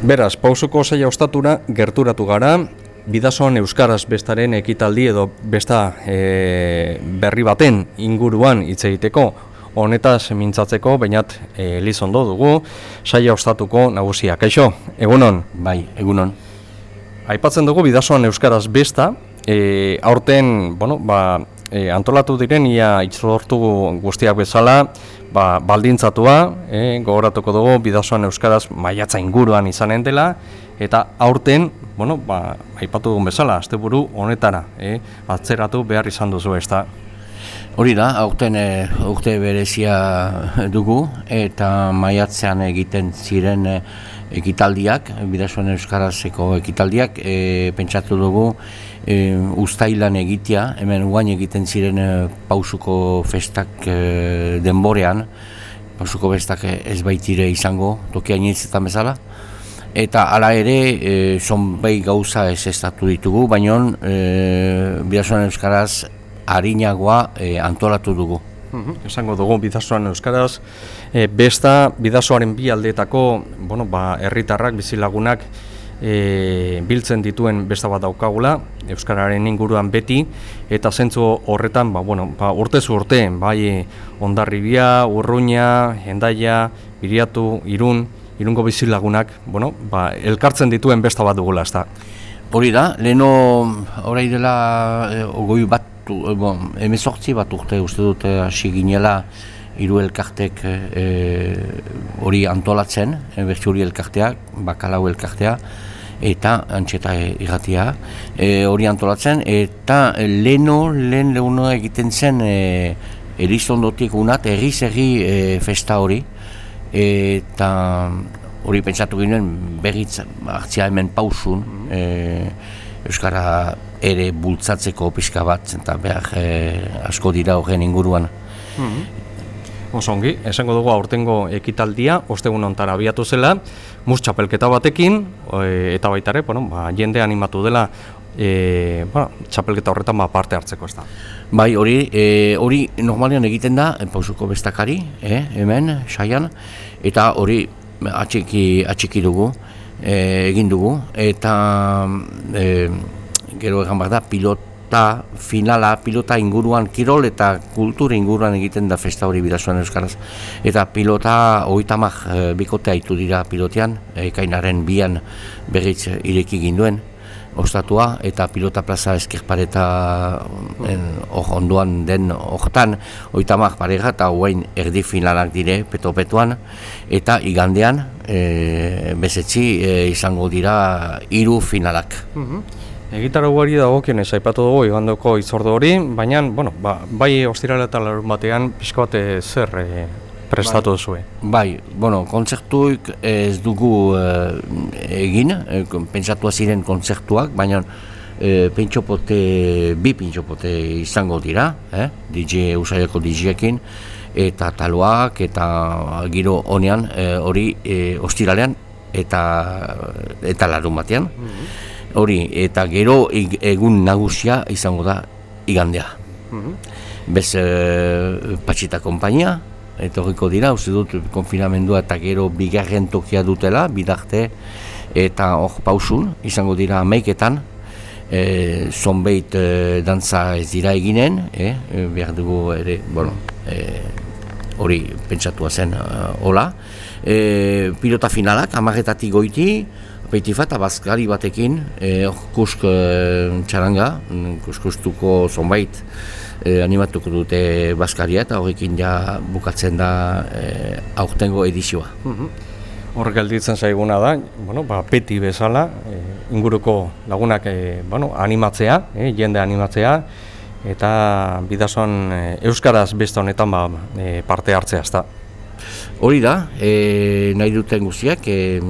Beraz, pausuko saia ostatura gerturatu gara, bidazoan Euskaraz bestaren ekitaldi edo besta e, berri baten inguruan hitz egiteko, honetaz mintzatzeko, bainat e, lizondo dugu, saia ostatuko nagusia. Kaixo, egunon? Bai, egunon. Aipatzen dugu bidazoan Euskaraz besta, e, aurten, bueno, ba, e, antolatu diren, ia itzortu guztiak bezala, ba, baldintzatua, e, gogoratuko dugu, bidazoan Euskaraz maiatza inguruan izanen dela, eta aurten, bueno, ba, aipatu dugun bezala, asteburu honetara, e, atzeratu behar izan duzu ez da. Hori da, aurten e, urte berezia dugu, eta maiatzean egiten ziren e, ekitaldiak, bidazoan Euskarazeko ekitaldiak, e, pentsatu dugu, e, ustailan egitea, hemen guain egiten ziren e, pausuko festak e, denborean, pausuko festak ez baitire izango, tokia inizetan bezala, eta hala ere, e, zonbei gauza ez estatu ditugu, baina e, bidazoan Euskaraz harinagoa e, antolatu dugu. Mhm, esango dugu bidazoan euskaraz, e, besta bidazoaren bi aldeetako, bueno, ba, herritarrak, bizilagunak e, biltzen dituen besta bat daukagula, euskararen inguruan beti, eta zentzu horretan, ba, bueno, ba, urte zu urte, bai ondarribia, urruña, hendaia, biriatu, irun, irungo bizilagunak, bueno, ba, elkartzen dituen besta bat dugula, ez da. Hori da, leheno, orai dela, e, ogoi bat urtu, bon, emezortzi bat urte uste dute hasi ginela hiru elkartek hori antolatzen, e, hori elkarteak, bakalau elkartea, eta antxeta irratia hori antolatzen, eta leno, lehen lehuno egiten zen e, erizondotik unat, erriz erri e, festa hori, eta hori pentsatu ginen berriz hartzia hemen pausun, e, Euskara ere bultzatzeko pixka bat, eta behar e, asko dira horren inguruan. Mm -hmm. Osongi, esango dugu aurtengo ekitaldia, ostegun ontara abiatu zela, mus txapelketa batekin, e, eta baitare, bueno, ba, jende animatu dela, e, bueno, txapelketa horretan ba, parte hartzeko ez da. Bai, hori, e, hori normalian egiten da, pausuko bestakari, e, hemen, saian, eta hori atxiki, atxiki dugu, e, egin dugu, eta e, gero egan behar da, pilota finala, pilota inguruan, kirol eta kultura inguruan egiten da festa hori bidazuan euskaraz. Eta pilota oitamak e, bikote haitu dira pilotean, ekainaren bian berriz ireki ginduen, ostatua eta pilota plaza eskerpareta hor onduan den horretan oitamak parega eta hoain erdi finalak dire peto-petoan eta igandean e, bezetzi e, izango dira hiru finalak. Mm Egitarauari dagokien ez aipatu dugu igandoko itzordo hori, baina bueno, ba, bai ostirala eta larun batean pixka bate zer e, prestatu bai. zuen. Bai, bueno, kontzertuik ez dugu e, egin, e, pentsatua ziren kontzertuak, baina e, pentsopote, bi pentsopote izango dira, eh? DJ Usaiako DJ-ekin, eta taloak, eta giro honean hori e, ostiralean eta, eta larun batean. Mhm hori eta gero egun nagusia izango da igandea. Mm Bez e, patxita kompainia, etorriko dira, uste dut konfinamendua eta gero bigarren tokia dutela, bidarte eta hor pausun, izango dira meiketan, e, zonbeit e, dantza ez dira eginen, e, behar dugu ere, bueno, e, hori pentsatua zen hola. E, pilota finalak, amarretatik goiti, Peitifa eta bazkari batekin, eh, kusk eh, txaranga, kuskustuko zonbait eh, animatuko dute bazkaria eta horrekin ja bukatzen da eh, aurtengo edizioa. Mhm. Horrek gelditzen zaiguna da, bueno, ba, peti bezala, eh, inguruko lagunak eh, bueno, animatzea, eh, jende animatzea, eta bidazoan eh, Euskaraz beste honetan ba, eh, parte hartzea, ezta. Hori da, e, nahi duten guztiak, e,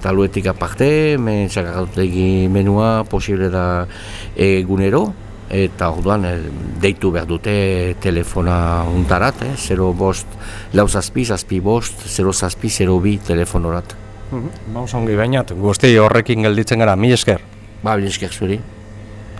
taluetik aparte, men menua posible da egunero, eta orduan e, deitu behar dute telefona untarat, eh, 0 bost, lau zazpi, zazpi bost, 0 zazpi, 0 bi telefonorat. Mm -hmm. Ba, ongi bainat, guzti horrekin gelditzen gara, mi esker? Ba, mi esker zuri.